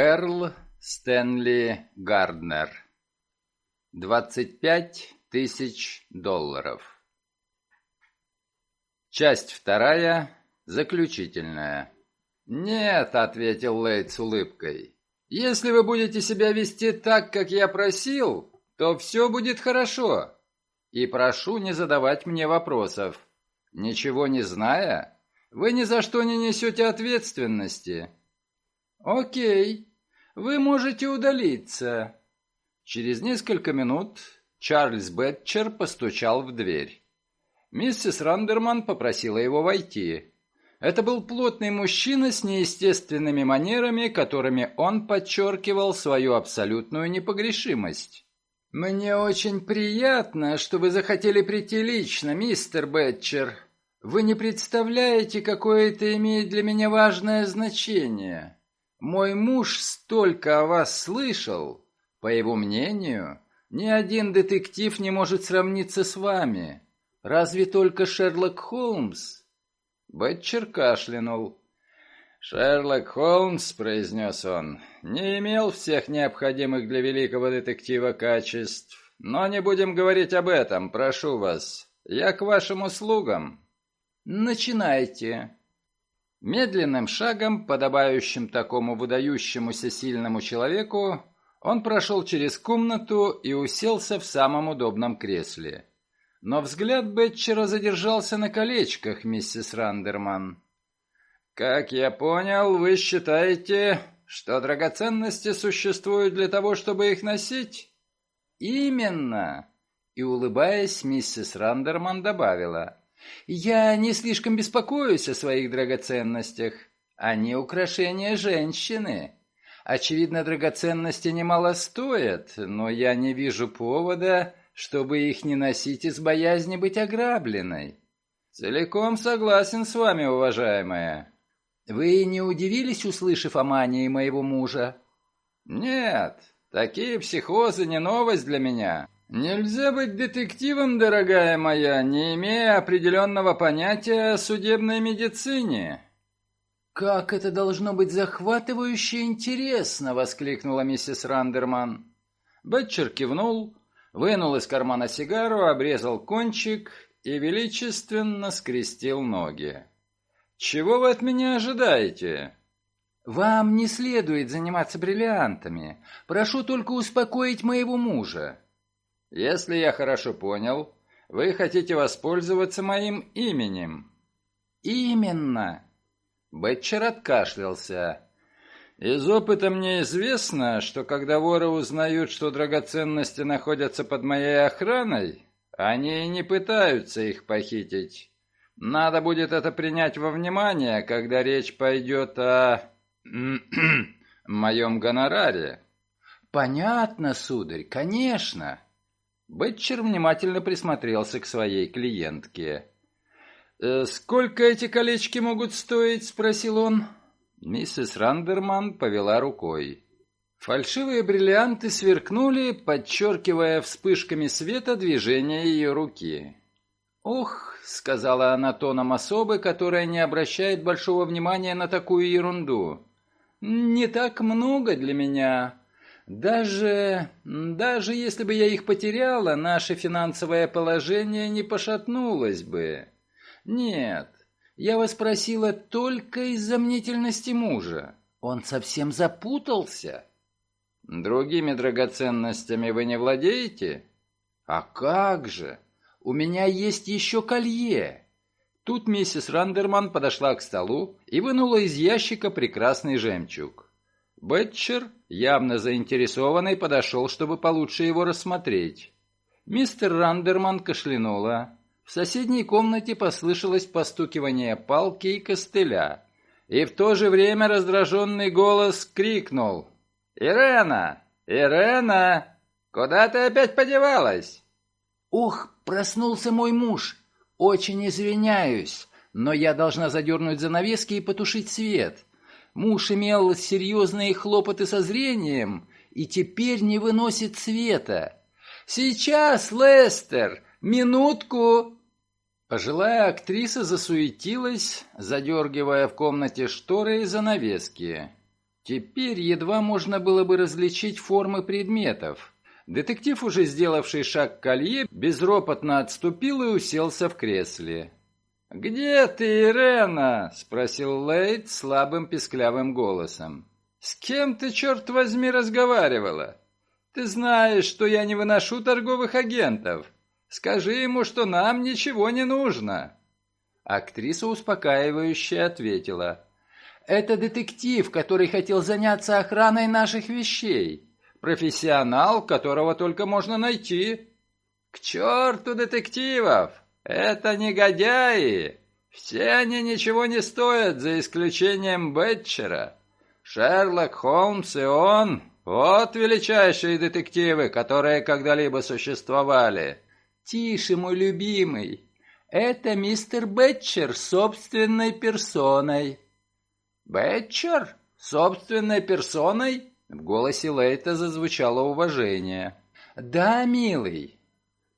Эрл Стэнли Гарднер. 25 тысяч долларов. Часть вторая, заключительная. «Нет», — ответил Лейд с улыбкой. «Если вы будете себя вести так, как я просил, то все будет хорошо. И прошу не задавать мне вопросов. Ничего не зная, вы ни за что не несете ответственности». «Окей, вы можете удалиться». Через несколько минут Чарльз Бетчер постучал в дверь. Миссис Рандерман попросила его войти. Это был плотный мужчина с неестественными манерами, которыми он подчеркивал свою абсолютную непогрешимость. «Мне очень приятно, что вы захотели прийти лично, мистер Бетчер. Вы не представляете, какое это имеет для меня важное значение. Мой муж столько о вас слышал. По его мнению, ни один детектив не может сравниться с вами. Разве только Шерлок Холмс?» Бетчер кашлянул. «Шерлок Холмс», — произнес он, — «не имел всех необходимых для великого детектива качеств. Но не будем говорить об этом, прошу вас. Я к вашим услугам». «Начинайте». Медленным шагом, подобающим такому выдающемуся сильному человеку, он прошел через комнату и уселся в самом удобном кресле. Но взгляд Бетчера задержался на колечках, миссис Рандерман. «Как я понял, вы считаете, что драгоценности существуют для того, чтобы их носить?» «Именно!» И, улыбаясь, миссис Рандерман добавила. «Я не слишком беспокоюсь о своих драгоценностях. Они украшения женщины. Очевидно, драгоценности немало стоят, но я не вижу повода, чтобы их не носить из боязни быть ограбленной. Целиком согласен с вами, уважаемая. Вы не удивились, услышав о мании моего мужа? Нет, такие психозы не новость для меня. Нельзя быть детективом, дорогая моя, не имея определенного понятия о судебной медицине. «Как это должно быть захватывающе интересно!» — воскликнула миссис Рандерман. Бетчер кивнул, вынул из кармана сигару, обрезал кончик и величественно скрестил ноги. «Чего вы от меня ожидаете?» «Вам не следует заниматься бриллиантами. Прошу только успокоить моего мужа». «Если я хорошо понял, вы хотите воспользоваться моим именем». «Именно». Бетчер откашлялся. Из опыта мне известно, что когда воры узнают, что драгоценности находятся под моей охраной, они не пытаются их похитить. Надо будет это принять во внимание, когда речь пойдет о... моем гонораре. Понятно, сударь, конечно. Бетчер внимательно присмотрелся к своей клиентке. «Э, «Сколько эти колечки могут стоить?» — спросил он. Миссис Рандерман повела рукой. Фальшивые бриллианты сверкнули, подчеркивая вспышками света движение ее руки. «Ох», — сказала она тоном особы, которая не обращает большого внимания на такую ерунду, — «не так много для меня. Даже... даже если бы я их потеряла, наше финансовое положение не пошатнулось бы. Нет, я вас просила только из-за мнительности мужа. Он совсем запутался. Другими драгоценностями вы не владеете? А как же? У меня есть еще колье. Тут миссис Рандерман подошла к столу и вынула из ящика прекрасный жемчуг. Бетчер, явно заинтересованный, подошел, чтобы получше его рассмотреть. Мистер Рандерман кашлянула, в соседней комнате послышалось постукивание палки и костыля, и в то же время раздраженный голос крикнул «Ирена! Ирена! Куда ты опять подевалась?» «Ух, проснулся мой муж! Очень извиняюсь, но я должна задернуть занавески и потушить свет. Муж имел серьезные хлопоты со зрением и теперь не выносит света. Сейчас, Лестер, минутку!» Пожилая актриса засуетилась, задергивая в комнате шторы и занавески. Теперь едва можно было бы различить формы предметов. Детектив, уже сделавший шаг к колье, безропотно отступил и уселся в кресле. «Где ты, Ирена?» — спросил Лейд слабым песклявым голосом. «С кем ты, черт возьми, разговаривала? Ты знаешь, что я не выношу торговых агентов. Скажи ему, что нам ничего не нужно». Актриса успокаивающе ответила. «Это детектив, который хотел заняться охраной наших вещей. Профессионал, которого только можно найти». «К черту детективов! Это негодяи! Все они ничего не стоят, за исключением Бетчера. Шерлок Холмс и он — вот величайшие детективы, которые когда-либо существовали». «Тише, мой любимый!» Это мистер Бетчер собственной персоной. Бетчер? Собственной персоной? В голосе Лейта зазвучало уважение. Да, милый.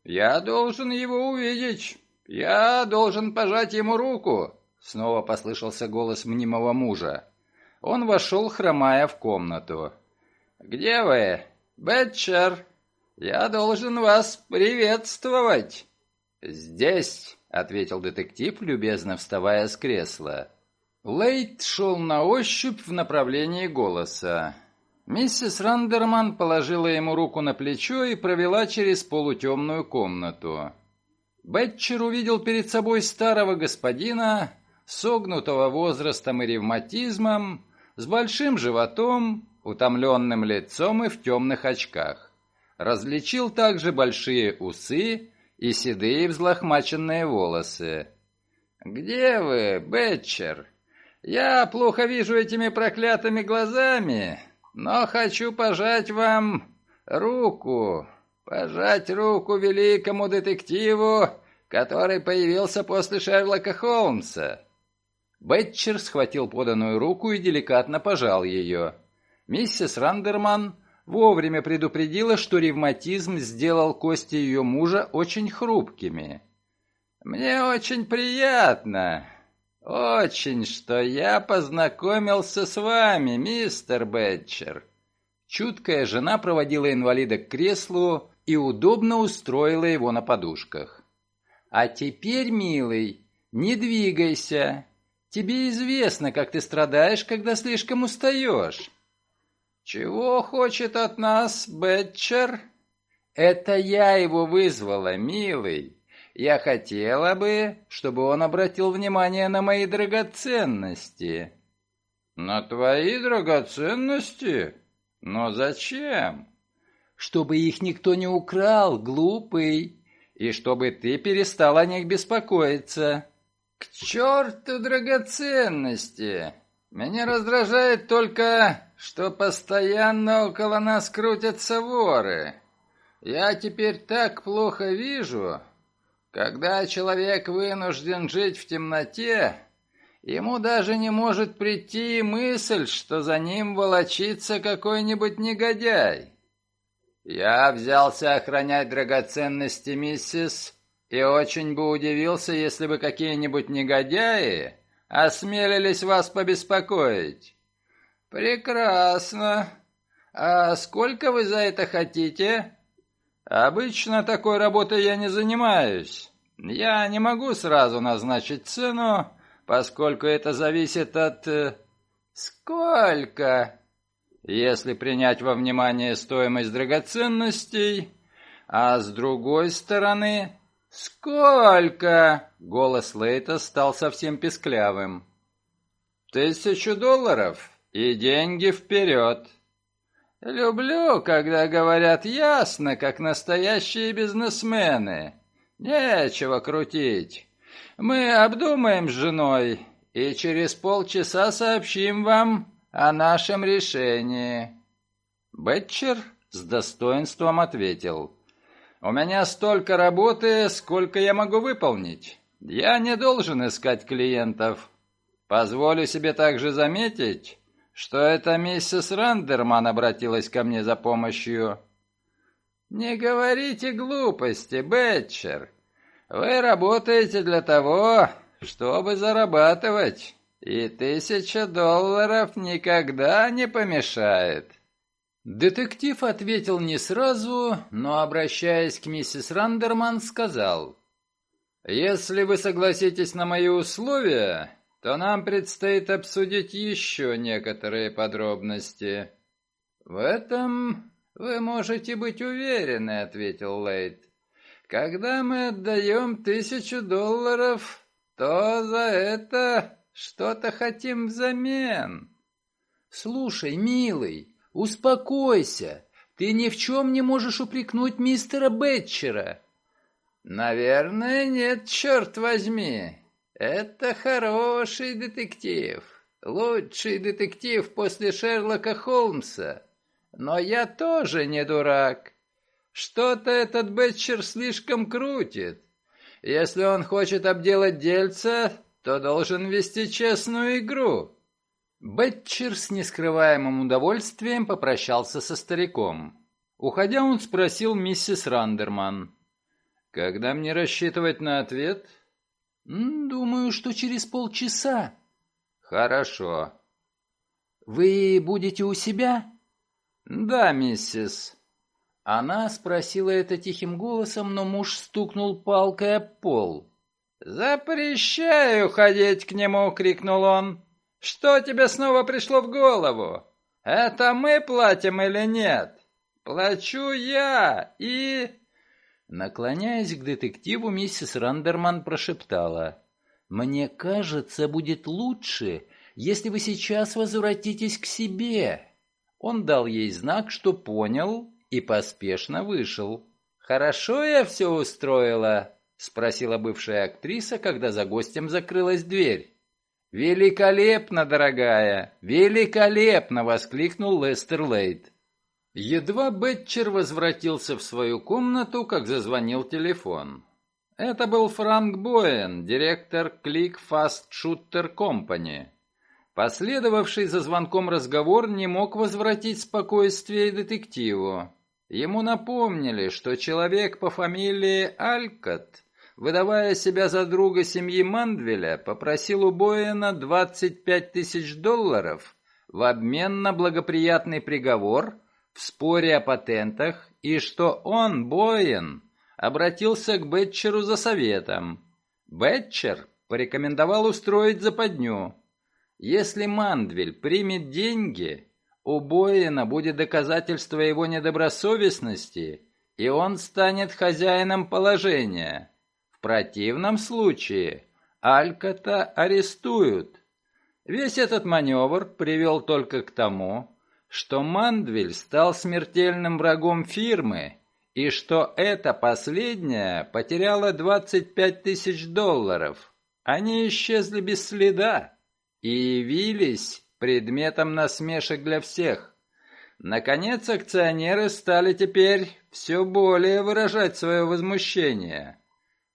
Я должен его увидеть. Я должен пожать ему руку. Снова послышался голос мнимого мужа. Он вошел, хромая в комнату. «Где вы? Бетчер, я должен вас приветствовать». «Здесь», — ответил детектив, любезно вставая с кресла. Лейт шел на ощупь в направлении голоса. Миссис Рандерман положила ему руку на плечо и провела через полутемную комнату. Бетчер увидел перед собой старого господина, согнутого возрастом и ревматизмом, с большим животом, утомленным лицом и в темных очках. Различил также большие усы и седые взлохмаченные волосы. «Где вы, Бетчер? Я плохо вижу этими проклятыми глазами, но хочу пожать вам руку, пожать руку великому детективу, который появился после Шерлока Холмса». Бетчер схватил поданную руку и деликатно пожал ее. Миссис Рандерман вовремя предупредила, что ревматизм сделал кости ее мужа очень хрупкими. «Мне очень приятно, очень, что я познакомился с вами, мистер Бетчер». Чуткая жена проводила инвалида к креслу и удобно устроила его на подушках. «А теперь, милый, не двигайся. Тебе известно, как ты страдаешь, когда слишком устаешь. «Чего хочет от нас Бетчер?» «Это я его вызвала, милый. Я хотела бы, чтобы он обратил внимание на мои драгоценности». «На твои драгоценности? Но зачем?» «Чтобы их никто не украл, глупый, и чтобы ты перестал о них беспокоиться». «К черту драгоценности! Меня раздражает только что постоянно около нас крутятся воры. Я теперь так плохо вижу. Когда человек вынужден жить в темноте, ему даже не может прийти мысль, что за ним волочится какой-нибудь негодяй. Я взялся охранять драгоценности миссис, и очень бы удивился, если бы какие-нибудь негодяи осмелились вас побеспокоить. «Прекрасно. А сколько вы за это хотите?» «Обычно такой работой я не занимаюсь. Я не могу сразу назначить цену, поскольку это зависит от...» э, «Сколько?» «Если принять во внимание стоимость драгоценностей, а с другой стороны...» «Сколько?» — голос Лейта стал совсем песклявым. «Тысячу долларов?» И деньги вперед. Люблю, когда говорят ясно, как настоящие бизнесмены. Нечего крутить. Мы обдумаем с женой и через полчаса сообщим вам о нашем решении. Бетчер с достоинством ответил. У меня столько работы, сколько я могу выполнить. Я не должен искать клиентов. Позволю себе также заметить, что это миссис Рандерман обратилась ко мне за помощью. Не говорите глупости, Бетчер. Вы работаете для того, чтобы зарабатывать. И тысяча долларов никогда не помешает. Детектив ответил не сразу, но, обращаясь к миссис Рандерман, сказал, «Если вы согласитесь на мои условия, то нам предстоит обсудить еще некоторые подробности». «В этом вы можете быть уверены», — ответил Лейт. «Когда мы отдаем тысячу долларов, то за это что-то хотим взамен». «Слушай, милый, успокойся. Ты ни в чем не можешь упрекнуть мистера Бетчера». «Наверное, нет, черт возьми. Это хороший детектив. Лучший детектив после Шерлока Холмса. Но я тоже не дурак. Что-то этот Бетчер слишком крутит. Если он хочет обделать дельца, то должен вести честную игру. Бетчер с нескрываемым удовольствием попрощался со стариком. Уходя, он спросил миссис Рандерман. «Когда мне рассчитывать на ответ?» «Думаю, что через полчаса». «Хорошо». «Вы будете у себя?» «Да, миссис». Она спросила это тихим голосом, но муж стукнул палкой об пол. «Запрещаю ходить к нему!» — крикнул он. «Что тебе снова пришло в голову? Это мы платим или нет? Плачу я и...» Наклоняясь к детективу, миссис Рандерман прошептала. «Мне кажется, будет лучше, если вы сейчас возвратитесь к себе». Он дал ей знак, что понял, и поспешно вышел. «Хорошо я все устроила?» — спросила бывшая актриса, когда за гостем закрылась дверь. «Великолепно, дорогая! Великолепно!» — воскликнул Лестер Лейт. Едва Бетчер возвратился в свою комнату, как зазвонил телефон. Это был Франк Боен, директор Click Fast Shooter Company. Последовавший за звонком разговор не мог возвратить спокойствие детективу. Ему напомнили, что человек по фамилии Алькот выдавая себя за друга семьи Мандвеля, попросил у Боэна 25 тысяч долларов в обмен на благоприятный приговор в споре о патентах и что он, Боен, обратился к Бетчеру за советом. Бетчер порекомендовал устроить западню. Если Мандвель примет деньги, у Боена будет доказательство его недобросовестности, и он станет хозяином положения. В противном случае Алькота арестуют. Весь этот маневр привел только к тому, что Мандвиль стал смертельным врагом фирмы, и что эта последняя потеряла 25 тысяч долларов. Они исчезли без следа и явились предметом насмешек для всех. Наконец, акционеры стали теперь все более выражать свое возмущение.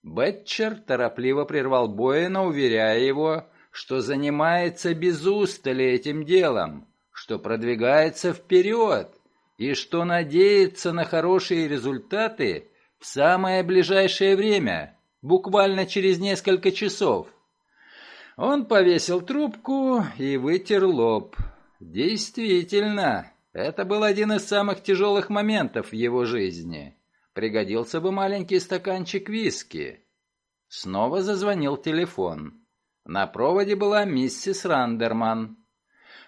Бетчер торопливо прервал Боэна, уверяя его, что занимается без устали этим делом, что продвигается вперед и что надеется на хорошие результаты в самое ближайшее время, буквально через несколько часов. Он повесил трубку и вытер лоб. Действительно, это был один из самых тяжелых моментов в его жизни. Пригодился бы маленький стаканчик виски. Снова зазвонил телефон. На проводе была миссис Рандерман.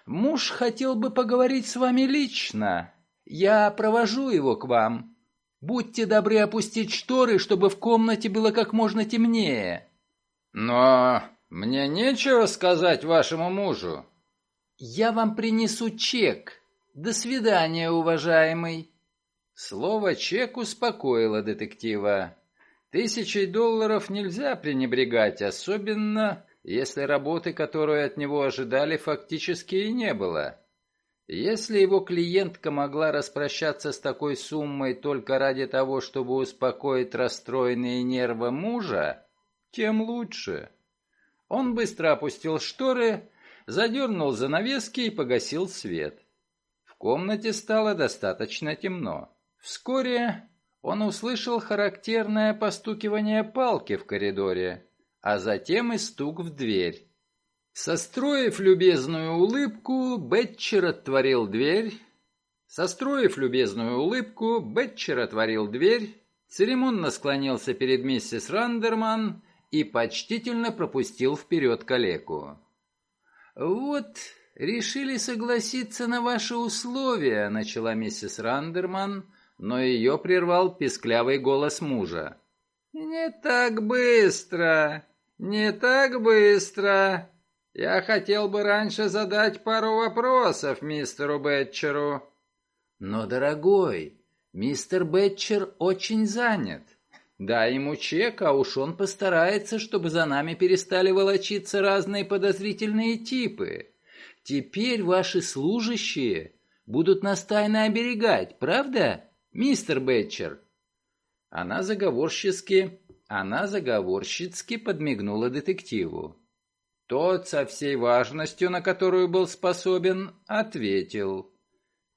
«Муж хотел бы поговорить с вами лично. Я провожу его к вам. Будьте добры опустить шторы, чтобы в комнате было как можно темнее». «Но мне нечего сказать вашему мужу». «Я вам принесу чек. До свидания, уважаемый». Слово «чек» успокоило детектива. Тысячей долларов нельзя пренебрегать, особенно если работы, которую от него ожидали, фактически и не было. Если его клиентка могла распрощаться с такой суммой только ради того, чтобы успокоить расстроенные нервы мужа, тем лучше. Он быстро опустил шторы, задернул занавески и погасил свет. В комнате стало достаточно темно. Вскоре он услышал характерное постукивание палки в коридоре, а затем и стук в дверь. Состроив любезную улыбку, Бетчер отворил дверь. Состроив любезную улыбку, Бетчер отворил дверь, церемонно склонился перед миссис Рандерман и почтительно пропустил вперед калеку. «Вот, решили согласиться на ваши условия», — начала миссис Рандерман, но ее прервал песклявый голос мужа. «Не так быстро, не так быстро. Я хотел бы раньше задать пару вопросов мистеру Бетчеру. Но, дорогой, мистер Бетчер очень занят. Дай ему чек, а уж он постарается, чтобы за нами перестали волочиться разные подозрительные типы. Теперь ваши служащие будут нас тайно оберегать, правда, мистер Бетчер?» Она заговорчески, она заговорщицки подмигнула детективу. Тот со всей важностью, на которую был способен, ответил.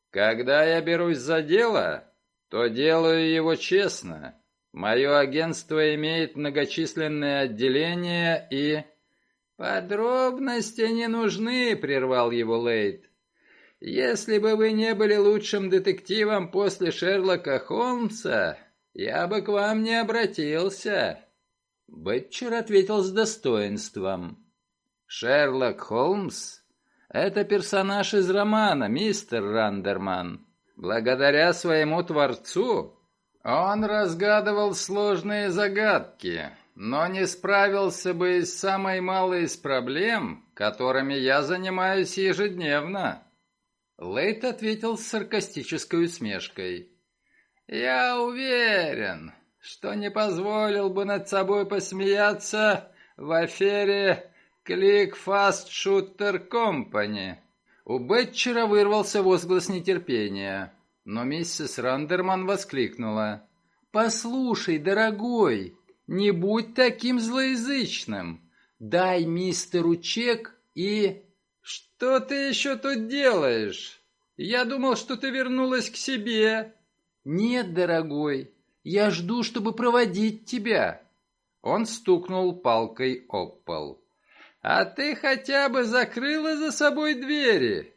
«Когда я берусь за дело, то делаю его честно. Мое агентство имеет многочисленные отделения и...» «Подробности не нужны», — прервал его Лейт. «Если бы вы не были лучшим детективом после Шерлока Холмса, я бы к вам не обратился». Бетчер ответил с достоинством. Шерлок Холмс — это персонаж из романа, мистер Рандерман. Благодаря своему творцу он разгадывал сложные загадки, но не справился бы и с самой малой из проблем, которыми я занимаюсь ежедневно. Лейт ответил с саркастической усмешкой. «Я уверен, что не позволил бы над собой посмеяться в афере Клик Fast Shooter Company. У Бетчера вырвался возглас нетерпения, но миссис Рандерман воскликнула. «Послушай, дорогой, не будь таким злоязычным. Дай мистеру чек и...» «Что ты еще тут делаешь? Я думал, что ты вернулась к себе». «Нет, дорогой, я жду, чтобы проводить тебя». Он стукнул палкой об пол. «А ты хотя бы закрыла за собой двери!»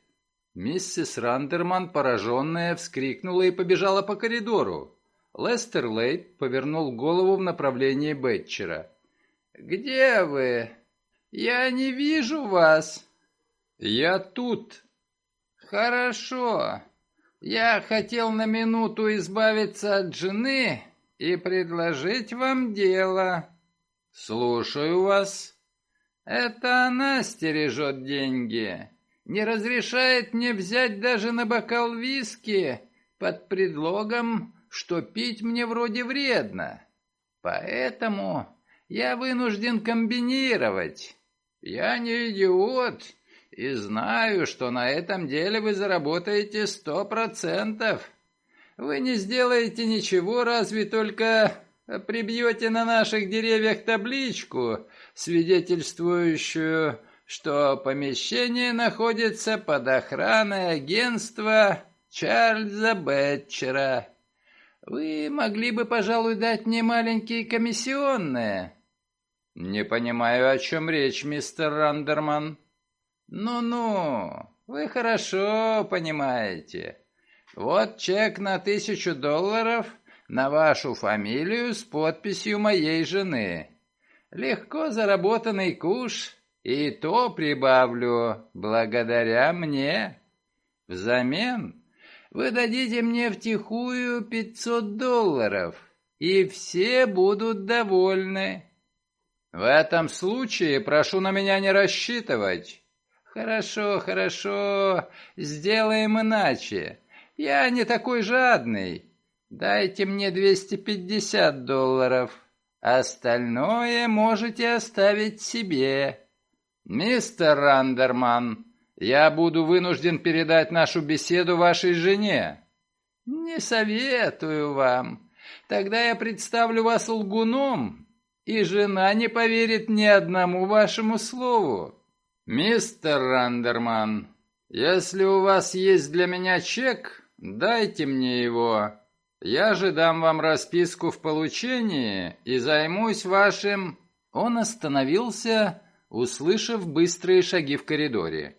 Миссис Рандерман, пораженная, вскрикнула и побежала по коридору. Лестер Лейт повернул голову в направлении Бетчера. «Где вы? Я не вижу вас!» «Я тут!» «Хорошо. Я хотел на минуту избавиться от жены и предложить вам дело». «Слушаю вас». Это она стережет деньги. Не разрешает мне взять даже на бокал виски под предлогом, что пить мне вроде вредно. Поэтому я вынужден комбинировать. Я не идиот и знаю, что на этом деле вы заработаете сто процентов. Вы не сделаете ничего, разве только прибьете на наших деревьях табличку, свидетельствующую, что помещение находится под охраной агентства Чарльза Бетчера. Вы могли бы, пожалуй, дать мне маленькие комиссионные. Не понимаю, о чем речь, мистер Рандерман. Ну-ну, вы хорошо понимаете. Вот чек на тысячу долларов на вашу фамилию с подписью моей жены. Легко заработанный куш, и то прибавлю благодаря мне. Взамен вы дадите мне втихую пятьсот долларов, и все будут довольны. В этом случае прошу на меня не рассчитывать. Хорошо, хорошо, сделаем иначе. Я не такой жадный. Дайте мне двести пятьдесят долларов. Остальное можете оставить себе. Мистер Рандерман, я буду вынужден передать нашу беседу вашей жене. Не советую вам. Тогда я представлю вас лгуном, и жена не поверит ни одному вашему слову. Мистер Рандерман, если у вас есть для меня чек, дайте мне его. Я же дам вам расписку в получении и займусь вашим...» Он остановился, услышав быстрые шаги в коридоре.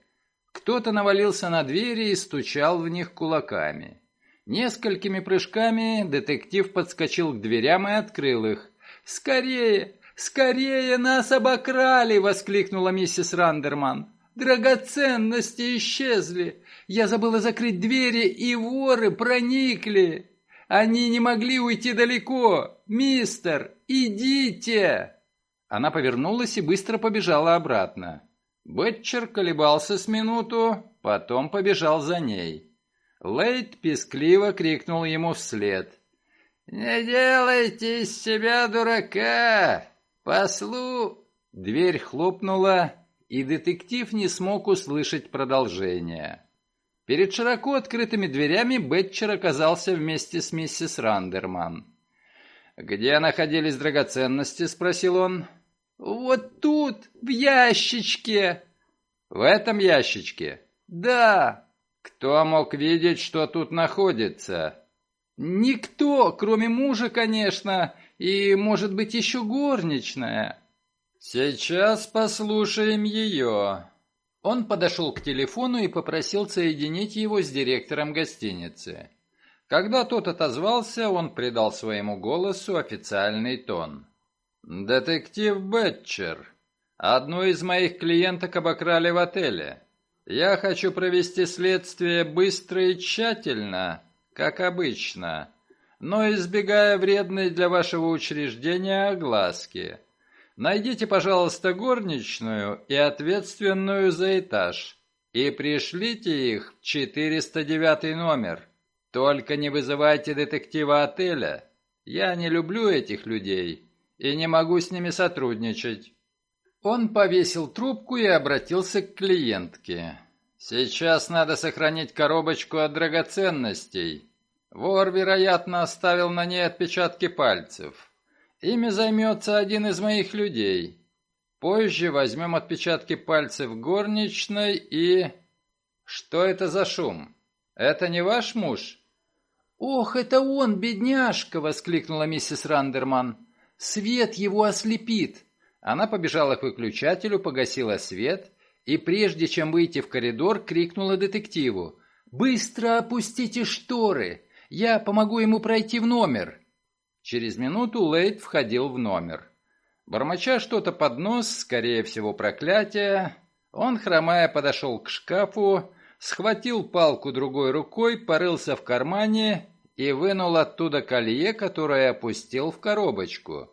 Кто-то навалился на двери и стучал в них кулаками. Несколькими прыжками детектив подскочил к дверям и открыл их. «Скорее! Скорее! Нас обокрали!» — воскликнула миссис Рандерман. «Драгоценности исчезли! Я забыла закрыть двери, и воры проникли! Они не могли уйти далеко! Мистер, идите!» Она повернулась и быстро побежала обратно. Бетчер колебался с минуту, потом побежал за ней. Лейт пескливо крикнул ему вслед. «Не делайте из себя дурака! Послу...» Дверь хлопнула, и детектив не смог услышать продолжение. Перед широко открытыми дверями Бетчер оказался вместе с миссис Рандерман. «Где находились драгоценности?» — спросил он. «Вот тут, в ящичке!» «В этом ящичке?» «Да!» «Кто мог видеть, что тут находится?» «Никто, кроме мужа, конечно, и, может быть, еще горничная». «Сейчас послушаем ее». Он подошел к телефону и попросил соединить его с директором гостиницы. Когда тот отозвался, он придал своему голосу официальный тон. «Детектив Бетчер, одну из моих клиенток обокрали в отеле. Я хочу провести следствие быстро и тщательно, как обычно, но избегая вредной для вашего учреждения огласки. Найдите, пожалуйста, горничную и ответственную за этаж и пришлите их в 409 номер. Только не вызывайте детектива отеля. Я не люблю этих людей и не могу с ними сотрудничать. Он повесил трубку и обратился к клиентке. «Сейчас надо сохранить коробочку от драгоценностей. Вор, вероятно, оставил на ней отпечатки пальцев. Ими займется один из моих людей. Позже возьмем отпечатки пальцев горничной и... Что это за шум? Это не ваш муж?» «Ох, это он, бедняжка!» — воскликнула миссис Рандерман. «Свет его ослепит!» Она побежала к выключателю, погасила свет и, прежде чем выйти в коридор, крикнула детективу. «Быстро опустите шторы! Я помогу ему пройти в номер!» Через минуту Лейт входил в номер. Бормоча что-то под нос, скорее всего проклятие, он, хромая, подошел к шкафу, схватил палку другой рукой, порылся в кармане и вынул оттуда колье, которое опустил в коробочку.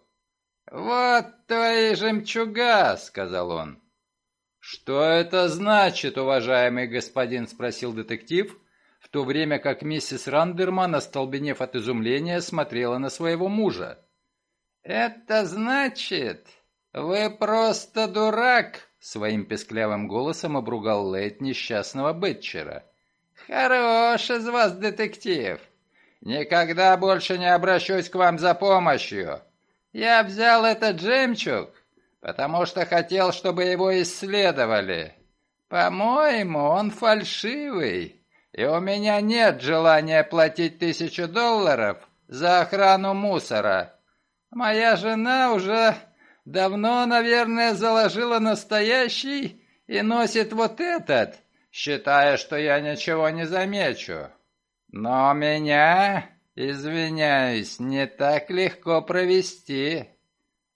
«Вот твои жемчуга!» — сказал он. «Что это значит, уважаемый господин?» — спросил детектив, то время как миссис Рандерман, остолбенев от изумления, смотрела на своего мужа. «Это значит, вы просто дурак!» — своим песклявым голосом обругал Лейт несчастного Бетчера. «Хорош из вас детектив! Никогда больше не обращусь к вам за помощью! Я взял этот жемчуг, потому что хотел, чтобы его исследовали. По-моему, он фальшивый, и у меня нет желания платить тысячу долларов за охрану мусора. Моя жена уже давно, наверное, заложила настоящий и носит вот этот, считая, что я ничего не замечу. Но меня, извиняюсь, не так легко провести.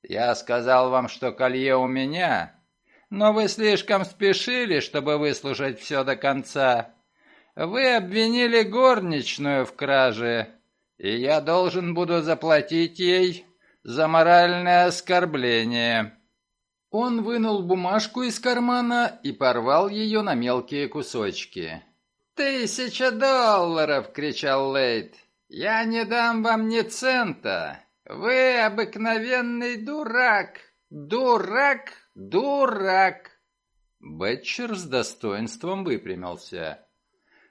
Я сказал вам, что колье у меня, но вы слишком спешили, чтобы выслушать все до конца. Вы обвинили горничную в краже, и я должен буду заплатить ей за моральное оскорбление». Он вынул бумажку из кармана и порвал ее на мелкие кусочки. «Тысяча долларов!» — кричал Лейт. «Я не дам вам ни цента! Вы обыкновенный дурак! Дурак! Дурак!» Бетчер с достоинством выпрямился.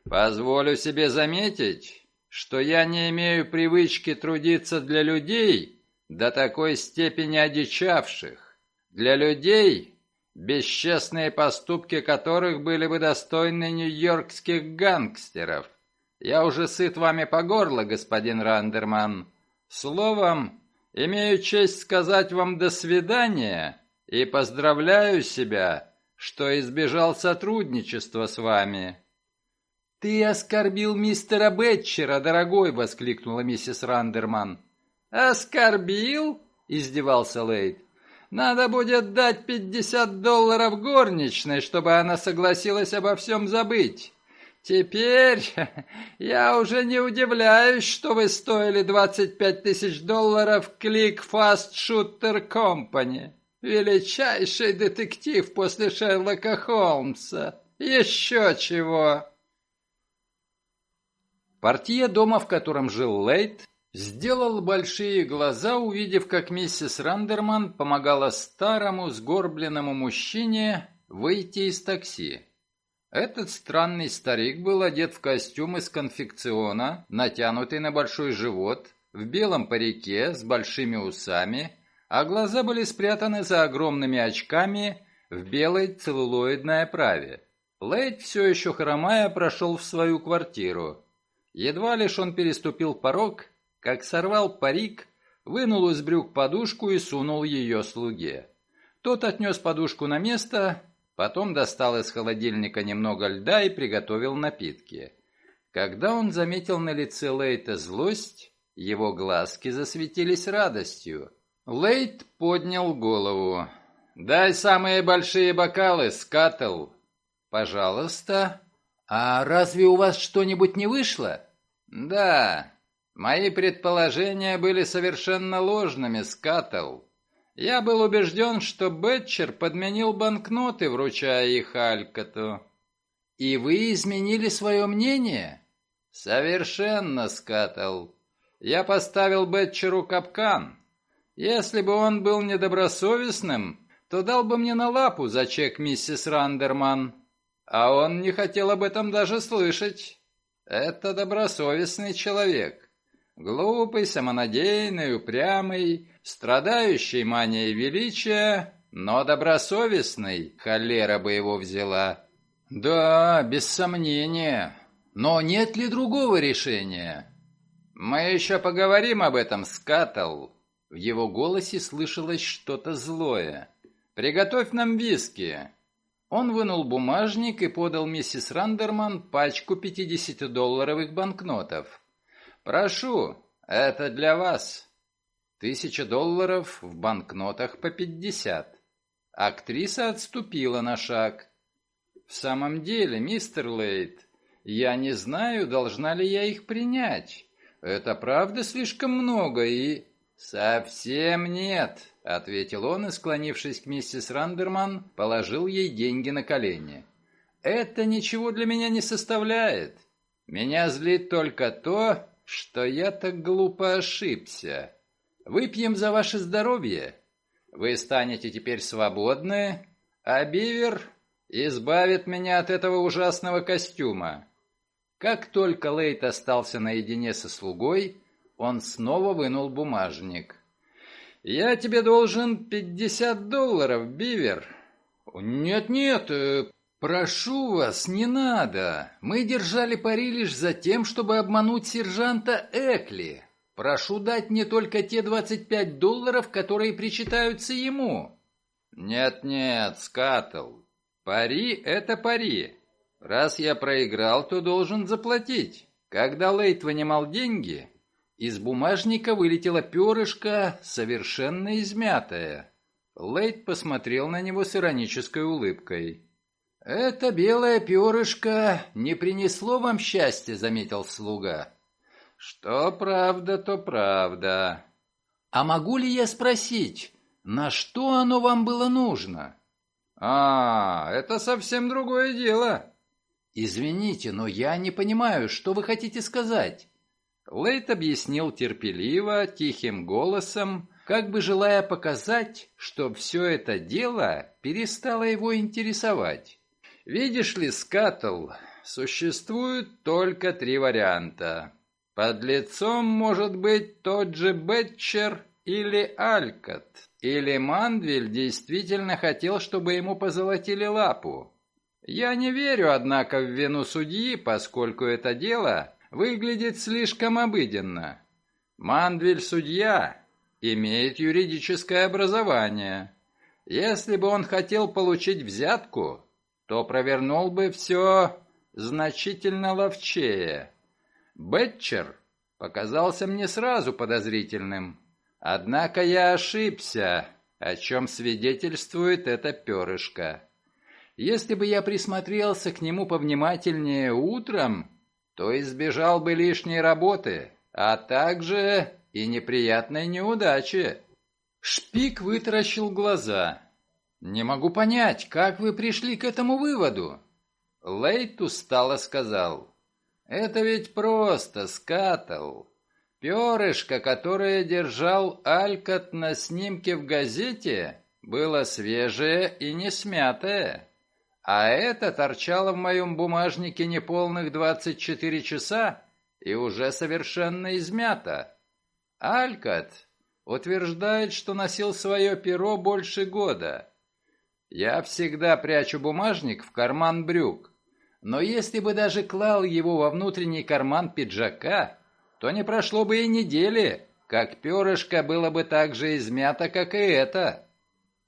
«Позволю себе заметить, что я не имею привычки трудиться для людей до такой степени одичавших. Для людей, бесчестные поступки которых были бы достойны нью-йоркских гангстеров. Я уже сыт вами по горло, господин Рандерман. Словом, имею честь сказать вам «до свидания» И поздравляю себя, что избежал сотрудничества с вами». «Ты оскорбил мистера Бетчера, дорогой!» — воскликнула миссис Рандерман. «Оскорбил?» — издевался Лейд. «Надо будет дать пятьдесят долларов горничной, чтобы она согласилась обо всем забыть. Теперь я уже не удивляюсь, что вы стоили 25 тысяч долларов Click Fast Shooter Company. Величайший детектив после Шерлока Холмса. Еще чего!» Портье дома, в котором жил Лейт, сделал большие глаза, увидев, как миссис Рандерман помогала старому сгорбленному мужчине выйти из такси. Этот странный старик был одет в костюм из конфекциона, натянутый на большой живот, в белом парике с большими усами, а глаза были спрятаны за огромными очками в белой целлулоидной оправе. Лейд все еще хромая прошел в свою квартиру. Едва лишь он переступил порог, как сорвал парик, вынул из брюк подушку и сунул ее слуге. Тот отнес подушку на место, Потом достал из холодильника немного льда и приготовил напитки. Когда он заметил на лице Лейта злость, его глазки засветились радостью. Лейт поднял голову. «Дай самые большие бокалы, Скаттл!» «Пожалуйста. А разве у вас что-нибудь не вышло?» «Да. Мои предположения были совершенно ложными, Скаттл. Я был убежден, что Бетчер подменил банкноты, вручая их Алькоту. И вы изменили свое мнение? Совершенно, Скаттл. Я поставил Бетчеру капкан. Если бы он был недобросовестным, то дал бы мне на лапу за чек миссис Рандерман. А он не хотел об этом даже слышать. Это добросовестный человек. Глупый, самонадеянный, упрямый, страдающий манией величия, но добросовестный, холера бы его взяла. Да, без сомнения. Но нет ли другого решения? Мы еще поговорим об этом, Скаттл. В его голосе слышалось что-то злое. Приготовь нам виски. Он вынул бумажник и подал миссис Рандерман пачку 50-долларовых банкнотов. «Прошу, это для вас». Тысяча долларов в банкнотах по пятьдесят. Актриса отступила на шаг. «В самом деле, мистер Лейт, я не знаю, должна ли я их принять. Это правда слишком много и...» «Совсем нет», — ответил он и, склонившись к миссис Рандерман, положил ей деньги на колени. «Это ничего для меня не составляет. Меня злит только то, что я так глупо ошибся. Выпьем за ваше здоровье. Вы станете теперь свободны, а Бивер избавит меня от этого ужасного костюма. Как только Лейт остался наедине со слугой, он снова вынул бумажник. «Я тебе должен пятьдесят долларов, Бивер». «Нет-нет, э, прошу вас, не надо. Мы держали пари лишь за тем, чтобы обмануть сержанта Экли. Прошу дать мне только те 25 долларов, которые причитаются ему». «Нет-нет, Скаттл, пари — это пари. Раз я проиграл, то должен заплатить. Когда Лейт вынимал деньги, из бумажника вылетела перышко, совершенно измятое. Лейт посмотрел на него с иронической улыбкой. «Это белое перышко не принесло вам счастья», — заметил слуга. Что правда, то правда. А могу ли я спросить, на что оно вам было нужно? А, это совсем другое дело. Извините, но я не понимаю, что вы хотите сказать. Лейт объяснил терпеливо, тихим голосом, как бы желая показать, что все это дело перестало его интересовать. «Видишь ли, Скаттл, существует только три варианта. Под лицом может быть тот же Бетчер или Алькот. Или Мандвиль действительно хотел, чтобы ему позолотили лапу. Я не верю, однако, в вину судьи, поскольку это дело выглядит слишком обыденно. Мандвиль судья, имеет юридическое образование. Если бы он хотел получить взятку, то провернул бы все значительно ловчее. Бетчер показался мне сразу подозрительным. Однако я ошибся, о чем свидетельствует это перышко. Если бы я присмотрелся к нему повнимательнее утром, то избежал бы лишней работы, а также и неприятной неудачи. Шпик вытаращил глаза. «Не могу понять, как вы пришли к этому выводу?» Лейт устало сказал. «Это ведь просто, скатал. Перышко, которое держал Алькот на снимке в газете, было свежее и не смятое. А это торчало в моем бумажнике неполных 24 часа и уже совершенно измято. Алькот утверждает, что носил свое перо больше года. Я всегда прячу бумажник в карман брюк, но если бы даже клал его во внутренний карман пиджака, то не прошло бы и недели, как перышко было бы так же измято, как и это.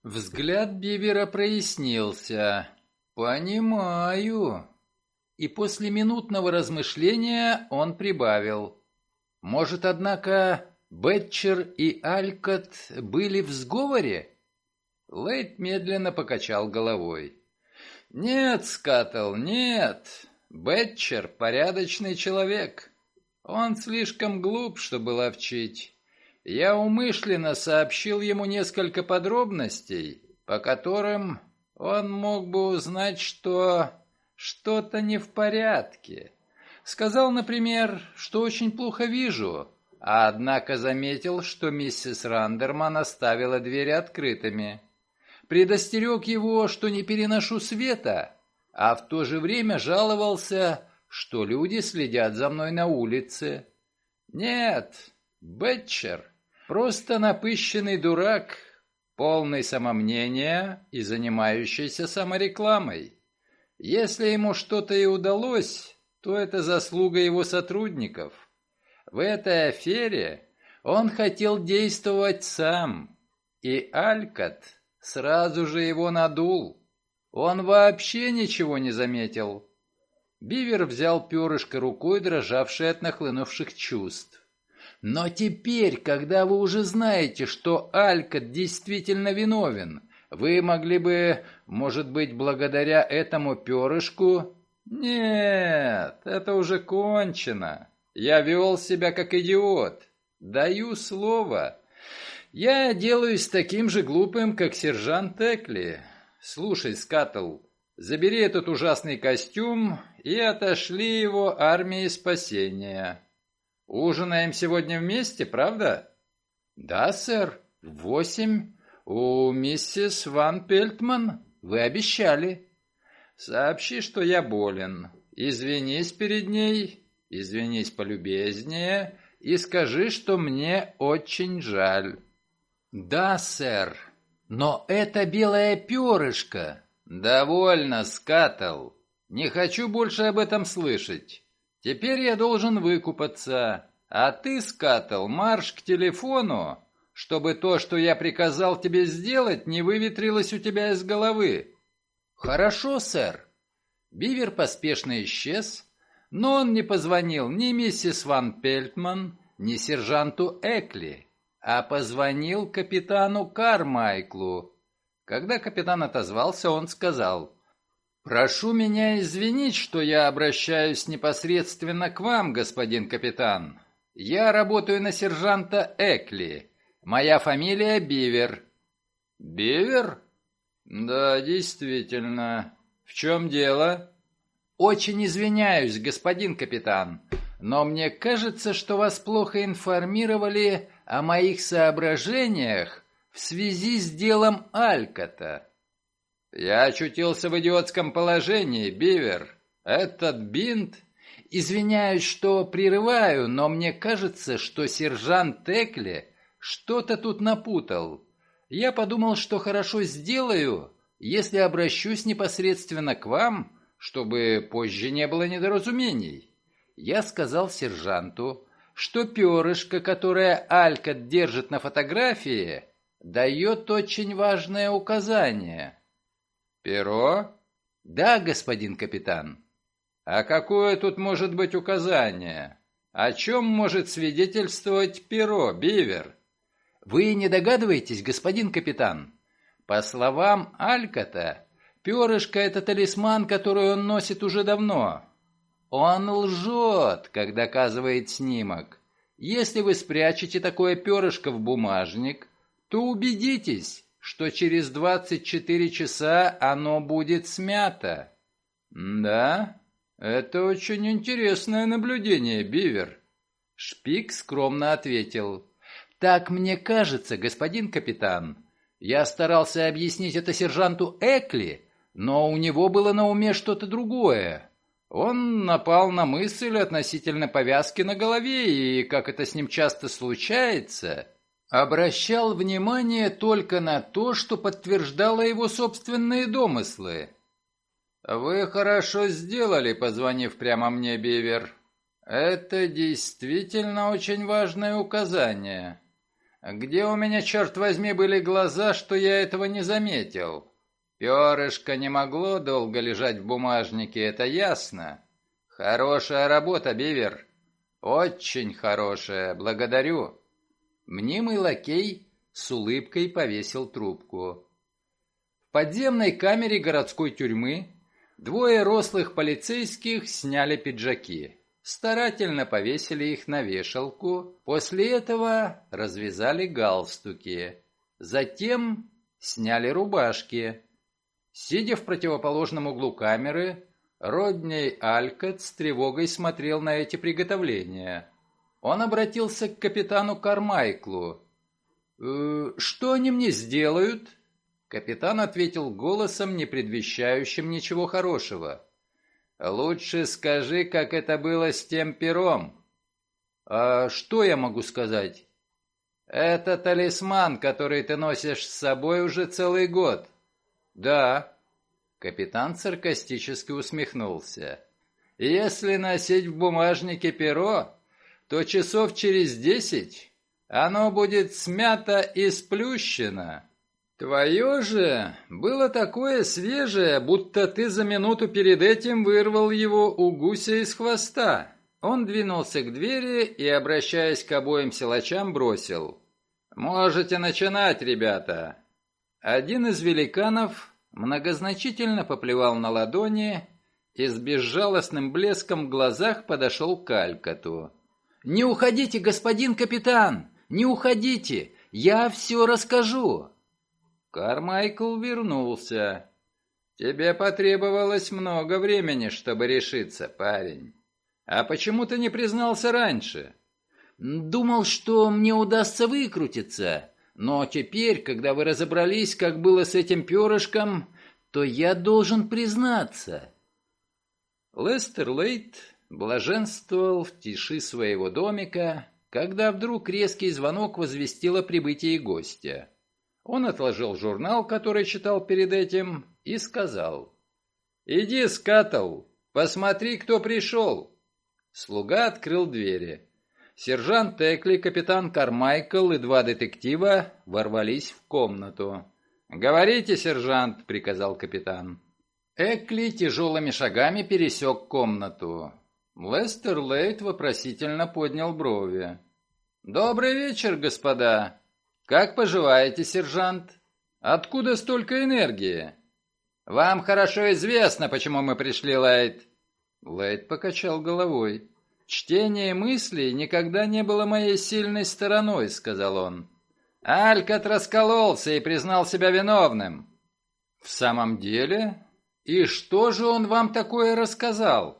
Взгляд Бивера прояснился. «Понимаю». И после минутного размышления он прибавил. «Может, однако, Бетчер и Алькот были в сговоре?» Лейт медленно покачал головой. «Нет, Скаттл, нет. Бетчер — порядочный человек. Он слишком глуп, чтобы ловчить. Я умышленно сообщил ему несколько подробностей, по которым он мог бы узнать, что что-то не в порядке. Сказал, например, что очень плохо вижу, а однако заметил, что миссис Рандерман оставила двери открытыми. Предостерег его, что не переношу света, а в то же время жаловался, что люди следят за мной на улице. Нет, Бетчер, просто напыщенный дурак, полный самомнения и занимающийся саморекламой. Если ему что-то и удалось, то это заслуга его сотрудников. В этой афере он хотел действовать сам, и Алькат сразу же его надул. Он вообще ничего не заметил. Бивер взял перышко рукой, дрожавшей от нахлынувших чувств. «Но теперь, когда вы уже знаете, что Алькат действительно виновен, вы могли бы, может быть, благодаря этому перышку... Нет, это уже кончено. Я вел себя как идиот. Даю слово. Я делаюсь таким же глупым, как сержант Экли. Слушай, Скаттл, забери этот ужасный костюм и отошли его армии спасения. Ужинаем сегодня вместе, правда? Да, сэр. Восемь «У миссис Ван Пельтман вы обещали». «Сообщи, что я болен. Извинись перед ней, извинись полюбезнее и скажи, что мне очень жаль». «Да, сэр, но это белое перышко». «Довольно, скатал. Не хочу больше об этом слышать. Теперь я должен выкупаться, а ты, скатал, марш к телефону чтобы то, что я приказал тебе сделать, не выветрилось у тебя из головы». «Хорошо, сэр». Бивер поспешно исчез, но он не позвонил ни миссис Ван Пельтман, ни сержанту Экли, а позвонил капитану Кармайклу. Когда капитан отозвался, он сказал, «Прошу меня извинить, что я обращаюсь непосредственно к вам, господин капитан. Я работаю на сержанта Экли, Моя фамилия Бивер». «Бивер?» «Да, действительно. В чем дело?» «Очень извиняюсь, господин капитан, но мне кажется, что вас плохо информировали о моих соображениях в связи с делом Алькота». «Я очутился в идиотском положении, Бивер. Этот бинт...» «Извиняюсь, что прерываю, но мне кажется, что сержант Текли что-то тут напутал. Я подумал, что хорошо сделаю, если обращусь непосредственно к вам, чтобы позже не было недоразумений. Я сказал сержанту, что перышко, которое Алькот держит на фотографии, дает очень важное указание. Перо? Да, господин капитан. А какое тут может быть указание? О чем может свидетельствовать перо, Бивер? Вы не догадываетесь, господин капитан? По словам Альката, перышко — это талисман, который он носит уже давно. Он лжет, как доказывает снимок. Если вы спрячете такое перышко в бумажник, то убедитесь, что через 24 часа оно будет смято. Да, это очень интересное наблюдение, Бивер. Шпик скромно ответил. Так мне кажется, господин капитан. Я старался объяснить это сержанту Экли, но у него было на уме что-то другое. Он напал на мысль относительно повязки на голове и, как это с ним часто случается, обращал внимание только на то, что подтверждало его собственные домыслы. «Вы хорошо сделали, позвонив прямо мне, Бивер. Это действительно очень важное указание. Где у меня, черт возьми, были глаза, что я этого не заметил? Перышко не могло долго лежать в бумажнике, это ясно. Хорошая работа, Бивер. Очень хорошая, благодарю». Мнимый лакей с улыбкой повесил трубку. В подземной камере городской тюрьмы двое рослых полицейских сняли пиджаки старательно повесили их на вешалку, после этого развязали галстуки, затем сняли рубашки. Сидя в противоположном углу камеры, Родней Алькот с тревогой смотрел на эти приготовления. Он обратился к капитану Кармайклу. «Э, «Что они мне сделают?» Капитан ответил голосом, не предвещающим ничего хорошего. Лучше скажи, как это было с тем пером. А что я могу сказать? Это талисман, который ты носишь с собой уже целый год. Да. Капитан саркастически усмехнулся. Если носить в бумажнике перо, то часов через десять оно будет смято и сплющено. Твое же было такое свежее, будто ты за минуту перед этим вырвал его у гуся из хвоста. Он двинулся к двери и, обращаясь к обоим силачам, бросил. «Можете начинать, ребята!» Один из великанов многозначительно поплевал на ладони и с безжалостным блеском в глазах подошел к Алькату. «Не уходите, господин капитан! Не уходите! Я все расскажу!» Кармайкл вернулся. Тебе потребовалось много времени, чтобы решиться, парень. А почему ты не признался раньше? Думал, что мне удастся выкрутиться. Но теперь, когда вы разобрались, как было с этим перышком, то я должен признаться. Лестер Лейт блаженствовал в тиши своего домика, когда вдруг резкий звонок возвестил о прибытии гостя. Он отложил журнал, который читал перед этим, и сказал. «Иди, Скаттл, посмотри, кто пришел». Слуга открыл двери. Сержант Текли, капитан Кармайкл и два детектива ворвались в комнату. «Говорите, сержант», — приказал капитан. Экли тяжелыми шагами пересек комнату. Лестер Лейт вопросительно поднял брови. «Добрый вечер, господа!» «Как поживаете, сержант? Откуда столько энергии?» «Вам хорошо известно, почему мы пришли, Лейт». Лейт покачал головой. «Чтение мыслей никогда не было моей сильной стороной», — сказал он. Алькат раскололся и признал себя виновным. «В самом деле? И что же он вам такое рассказал?»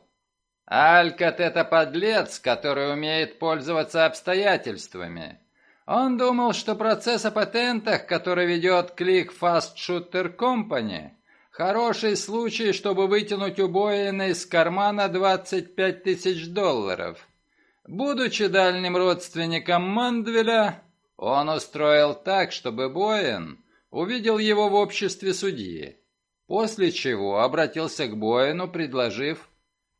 «Алькат — это подлец, который умеет пользоваться обстоятельствами. Он думал, что процесс о патентах, который ведет Click Fast Shooter Company, хороший случай, чтобы вытянуть у Боина из кармана 25 тысяч долларов. Будучи дальним родственником Мандвеля, он устроил так, чтобы Боин увидел его в обществе судьи, после чего обратился к Боину, предложив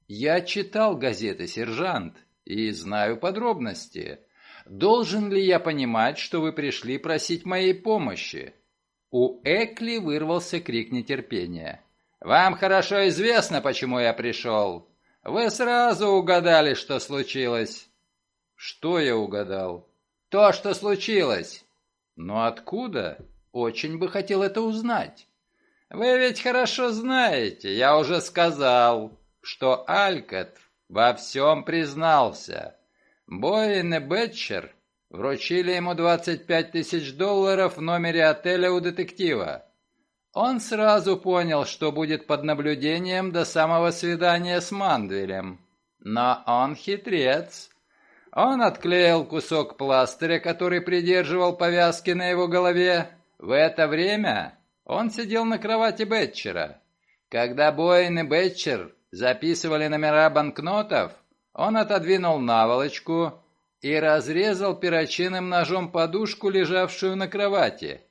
«Я читал газеты, сержант, и знаю подробности». Должен ли я понимать, что вы пришли просить моей помощи?» У Экли вырвался крик нетерпения. «Вам хорошо известно, почему я пришел. Вы сразу угадали, что случилось». «Что я угадал?» «То, что случилось». «Но откуда? Очень бы хотел это узнать». «Вы ведь хорошо знаете, я уже сказал, что Алькот во всем признался. Боин и Бетчер вручили ему 25 тысяч долларов в номере отеля у детектива. Он сразу понял, что будет под наблюдением до самого свидания с Мандвилем. Но он хитрец. Он отклеил кусок пластыря, который придерживал повязки на его голове. В это время он сидел на кровати Бетчера. Когда Боин и Бетчер записывали номера банкнотов, он отодвинул наволочку и разрезал перочинным ножом подушку, лежавшую на кровати.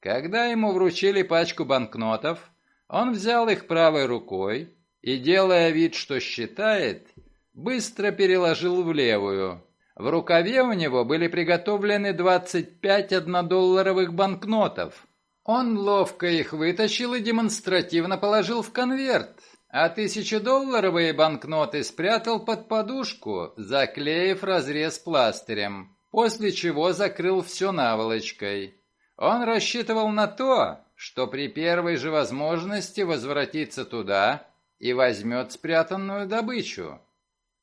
Когда ему вручили пачку банкнотов, он взял их правой рукой и, делая вид, что считает, быстро переложил в левую. В рукаве у него были приготовлены 25 однодолларовых банкнотов. Он ловко их вытащил и демонстративно положил в конверт, а тысячедолларовые банкноты спрятал под подушку, заклеив разрез пластырем, после чего закрыл все наволочкой. Он рассчитывал на то, что при первой же возможности возвратится туда и возьмет спрятанную добычу.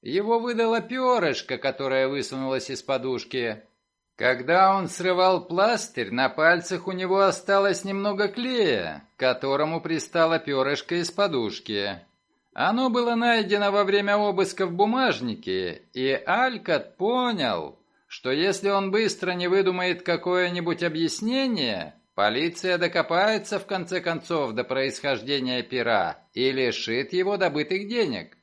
Его выдала перышко, которая высунулась из подушки. Когда он срывал пластырь, на пальцах у него осталось немного клея, к которому пристала перышко из подушки. Оно было найдено во время обыска в бумажнике, и Алькот понял, что если он быстро не выдумает какое-нибудь объяснение, полиция докопается в конце концов до происхождения пера и лишит его добытых денег.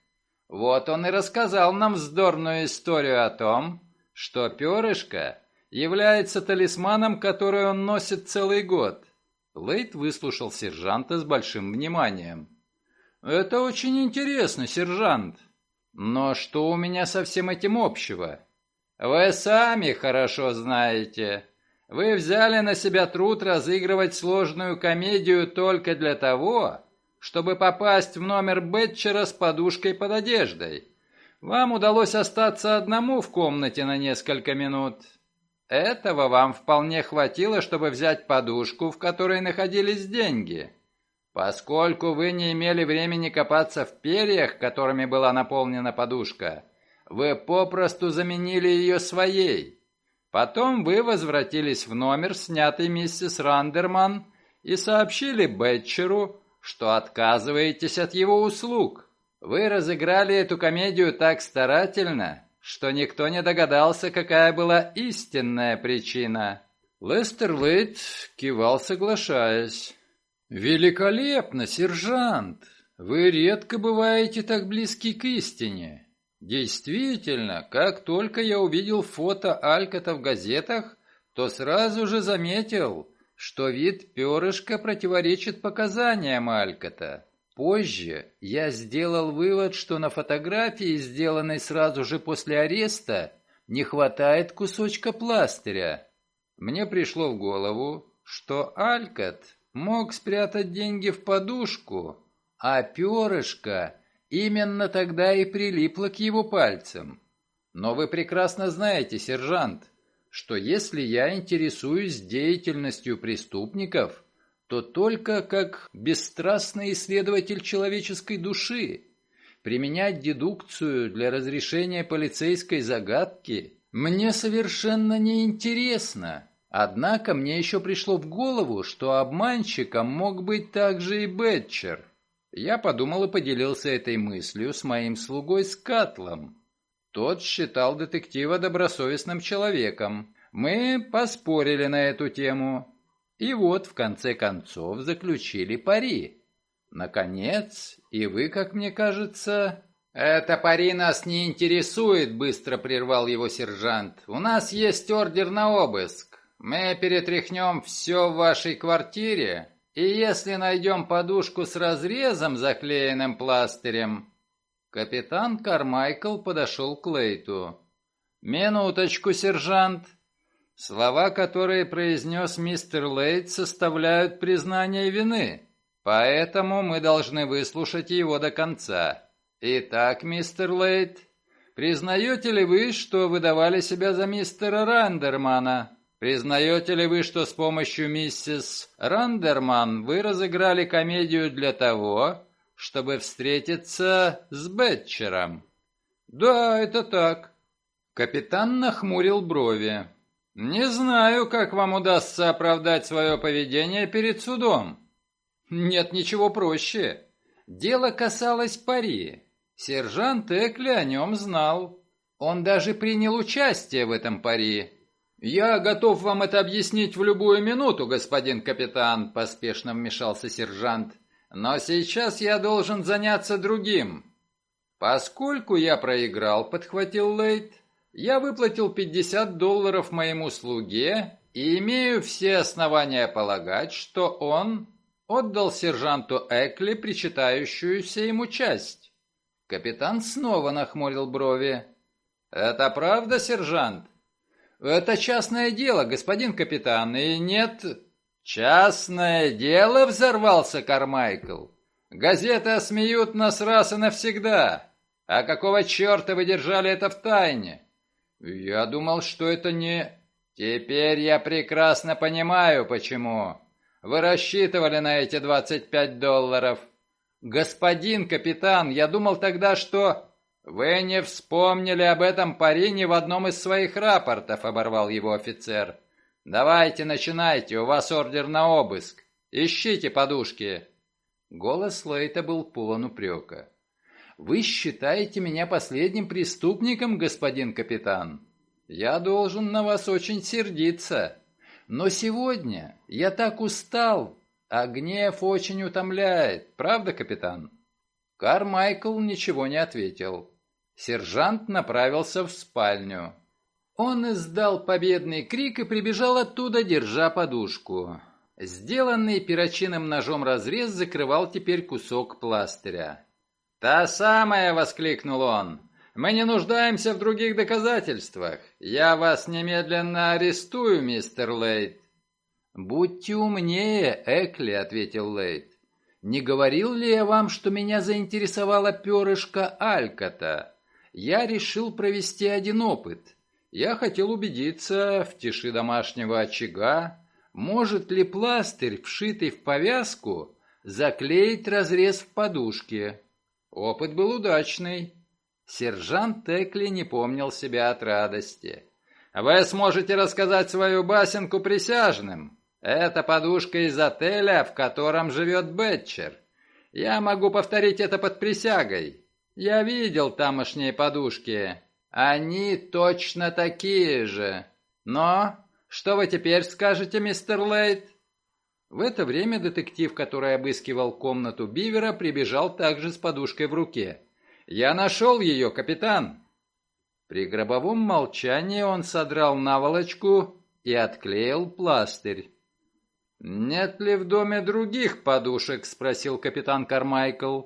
Вот он и рассказал нам вздорную историю о том, что перышко является талисманом, который он носит целый год. Лейт выслушал сержанта с большим вниманием. «Это очень интересно, сержант. Но что у меня со всем этим общего?» «Вы сами хорошо знаете. Вы взяли на себя труд разыгрывать сложную комедию только для того, чтобы попасть в номер Бетчера с подушкой под одеждой. Вам удалось остаться одному в комнате на несколько минут. Этого вам вполне хватило, чтобы взять подушку, в которой находились деньги. Поскольку вы не имели времени копаться в перьях, которыми была наполнена подушка, вы попросту заменили ее своей. Потом вы возвратились в номер, снятый миссис Рандерман, и сообщили Бетчеру, что отказываетесь от его услуг. Вы разыграли эту комедию так старательно, что никто не догадался, какая была истинная причина. Лестер Лейт кивал, соглашаясь. «Великолепно, сержант! Вы редко бываете так близки к истине. Действительно, как только я увидел фото Алькота в газетах, то сразу же заметил, что вид перышка противоречит показаниям Алькота. Позже я сделал вывод, что на фотографии, сделанной сразу же после ареста, не хватает кусочка пластыря. Мне пришло в голову, что Алькот мог спрятать деньги в подушку, а перышко именно тогда и прилипло к его пальцам. Но вы прекрасно знаете, сержант, что если я интересуюсь деятельностью преступников, то только как бесстрастный исследователь человеческой души. Применять дедукцию для разрешения полицейской загадки мне совершенно не интересно. Однако мне еще пришло в голову, что обманщиком мог быть также и Бетчер. Я подумал и поделился этой мыслью с моим слугой Скатлом. Тот считал детектива добросовестным человеком. Мы поспорили на эту тему. И вот, в конце концов, заключили пари. Наконец, и вы, как мне кажется... «Это пари нас не интересует», — быстро прервал его сержант. «У нас есть ордер на обыск. Мы перетряхнем все в вашей квартире, и если найдем подушку с разрезом, заклеенным пластырем, Капитан Кармайкл подошел к Лейту. Минуточку, сержант. Слова, которые произнес мистер Лейт, составляют признание вины, поэтому мы должны выслушать его до конца. Итак, мистер Лейт, признаете ли вы, что выдавали себя за мистера Рандермана? Признаете ли вы, что с помощью миссис Рандерман вы разыграли комедию для того, чтобы встретиться с Бетчером? Да, это так. Капитан нахмурил брови. Не знаю, как вам удастся оправдать свое поведение перед судом. Нет ничего проще. Дело касалось пари. Сержант Экли о нем знал. Он даже принял участие в этом пари. «Я готов вам это объяснить в любую минуту, господин капитан», — поспешно вмешался сержант. «Но сейчас я должен заняться другим». «Поскольку я проиграл», — подхватил Лейт, — «я выплатил 50 долларов моему слуге и имею все основания полагать, что он отдал сержанту Экли причитающуюся ему часть». Капитан снова нахмурил брови. «Это правда, сержант?» «Это частное дело, господин капитан, и нет...» «Частное дело?» — взорвался Кармайкл. «Газеты осмеют нас раз и навсегда. А какого черта вы держали это в тайне?» «Я думал, что это не...» «Теперь я прекрасно понимаю, почему. Вы рассчитывали на эти 25 долларов». «Господин капитан, я думал тогда, что...» «Вы не вспомнили об этом пари в одном из своих рапортов», — оборвал его офицер. «Давайте, начинайте, у вас ордер на обыск. Ищите подушки». Голос Лейта был полон упрека. «Вы считаете меня последним преступником, господин капитан? Я должен на вас очень сердиться. Но сегодня я так устал, а гнев очень утомляет, правда, капитан?» Кармайкл ничего не ответил. Сержант направился в спальню. Он издал победный крик и прибежал оттуда, держа подушку. Сделанный перочинным ножом разрез закрывал теперь кусок пластыря. «Та самая!» — воскликнул он. «Мы не нуждаемся в других доказательствах. Я вас немедленно арестую, мистер Лейт». «Будьте умнее, Экли», — ответил Лейт. «Не говорил ли я вам, что меня заинтересовала перышко Альката?» я решил провести один опыт. Я хотел убедиться в тиши домашнего очага, может ли пластырь, вшитый в повязку, заклеить разрез в подушке. Опыт был удачный. Сержант Текли не помнил себя от радости. «Вы сможете рассказать свою басенку присяжным. Это подушка из отеля, в котором живет Бетчер. Я могу повторить это под присягой. Я видел тамошние подушки. Они точно такие же. Но что вы теперь скажете, мистер Лейт? В это время детектив, который обыскивал комнату Бивера, прибежал также с подушкой в руке. «Я нашел ее, капитан!» При гробовом молчании он содрал наволочку и отклеил пластырь. «Нет ли в доме других подушек?» — спросил капитан Кармайкл.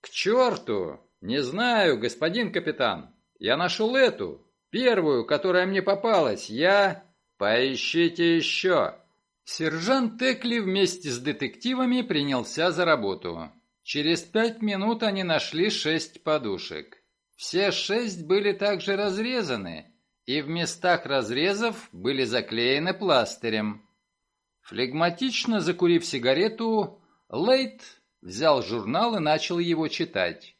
«К черту! «Не знаю, господин капитан. Я нашел эту, первую, которая мне попалась. Я...» «Поищите еще!» Сержант Текли вместе с детективами принялся за работу. Через пять минут они нашли шесть подушек. Все шесть были также разрезаны, и в местах разрезов были заклеены пластырем. Флегматично закурив сигарету, Лейт взял журнал и начал его читать.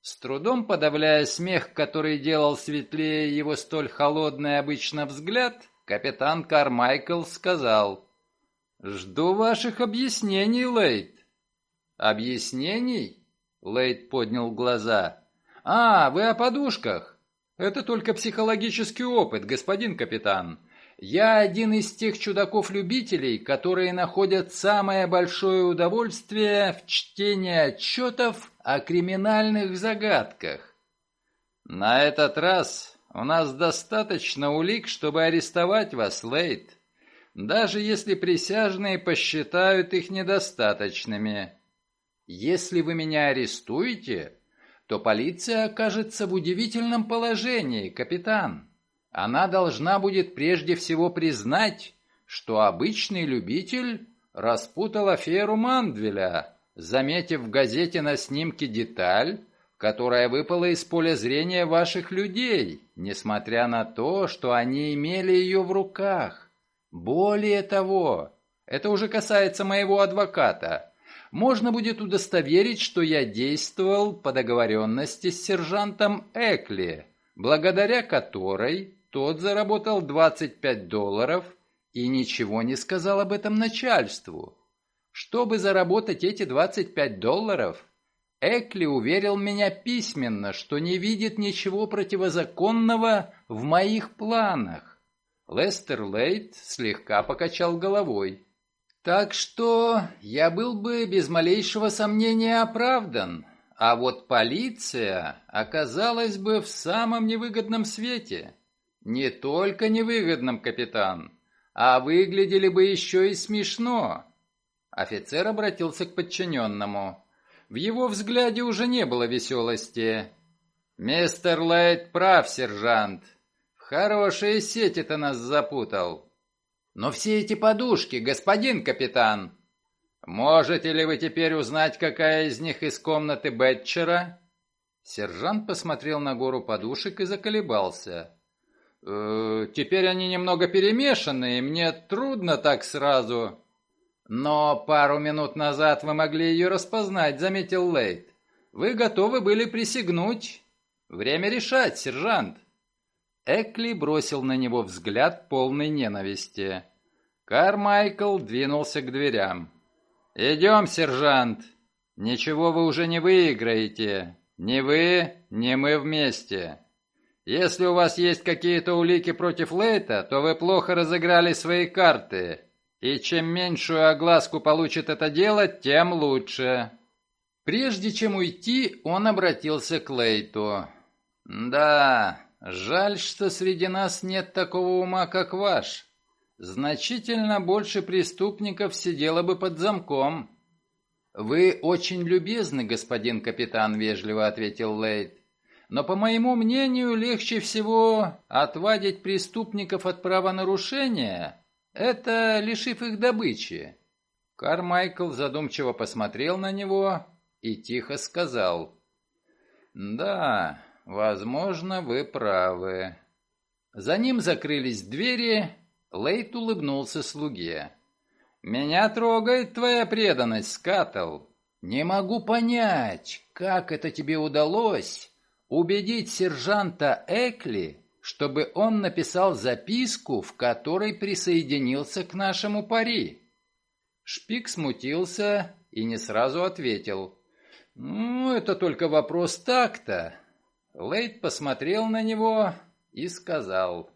С трудом подавляя смех, который делал светлее его столь холодный обычно взгляд, капитан Кармайкл сказал, «Жду ваших объяснений, Лейт». «Объяснений?» Лейт поднял глаза. «А, вы о подушках. Это только психологический опыт, господин капитан. Я один из тех чудаков-любителей, которые находят самое большое удовольствие в чтении отчетов о криминальных загадках. На этот раз у нас достаточно улик, чтобы арестовать вас, Лейт, даже если присяжные посчитают их недостаточными. Если вы меня арестуете, то полиция окажется в удивительном положении, капитан. Она должна будет прежде всего признать, что обычный любитель распутал аферу Мандвеля, заметив в газете на снимке деталь, которая выпала из поля зрения ваших людей, несмотря на то, что они имели ее в руках. Более того, это уже касается моего адвоката. Можно будет удостоверить, что я действовал по договоренности с сержантом Экли, благодаря которой тот заработал 25 долларов и ничего не сказал об этом начальству. Чтобы заработать эти 25 долларов, Экли уверил меня письменно, что не видит ничего противозаконного в моих планах. Лестер Лейт слегка покачал головой. Так что я был бы без малейшего сомнения оправдан, а вот полиция оказалась бы в самом невыгодном свете. Не только невыгодном, капитан, а выглядели бы еще и смешно. Офицер обратился к подчиненному. В его взгляде уже не было веселости. «Мистер Лайт прав, сержант. Хорошие сети ты нас запутал. Но все эти подушки, господин капитан...» «Можете ли вы теперь узнать, какая из них из комнаты Бетчера?» Сержант посмотрел на гору подушек и заколебался. «Э, «Теперь они немного перемешаны, и мне трудно так сразу...» «Но пару минут назад вы могли ее распознать», — заметил Лейт. «Вы готовы были присягнуть. Время решать, сержант». Экли бросил на него взгляд полной ненависти. Кармайкл двинулся к дверям. «Идем, сержант. Ничего вы уже не выиграете. Ни вы, ни мы вместе. Если у вас есть какие-то улики против Лейта, то вы плохо разыграли свои карты. И чем меньшую огласку получит это дело, тем лучше. Прежде чем уйти, он обратился к Лейту. «Да, жаль, что среди нас нет такого ума, как ваш. Значительно больше преступников сидело бы под замком». «Вы очень любезны, господин капитан», — вежливо ответил Лейт. «Но, по моему мнению, легче всего отвадить преступников от правонарушения» Это лишив их добычи. Кармайкл задумчиво посмотрел на него и тихо сказал. «Да, возможно, вы правы». За ним закрылись двери, Лейт улыбнулся слуге. «Меня трогает твоя преданность, Скаттл. Не могу понять, как это тебе удалось убедить сержанта Экли чтобы он написал записку, в которой присоединился к нашему пари. Шпик смутился и не сразу ответил. «Ну, это только вопрос такта». Лейт посмотрел на него и сказал.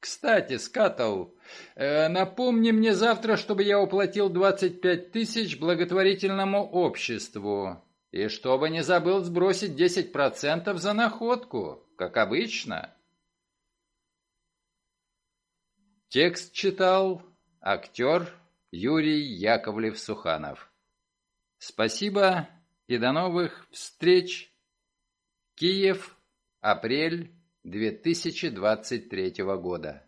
«Кстати, Скаттл, э, напомни мне завтра, чтобы я уплатил 25 тысяч благотворительному обществу, и чтобы не забыл сбросить 10% за находку, как обычно». Текст читал актер Юрий Яковлев-Суханов. Спасибо и до новых встреч. Киев, апрель 2023 года.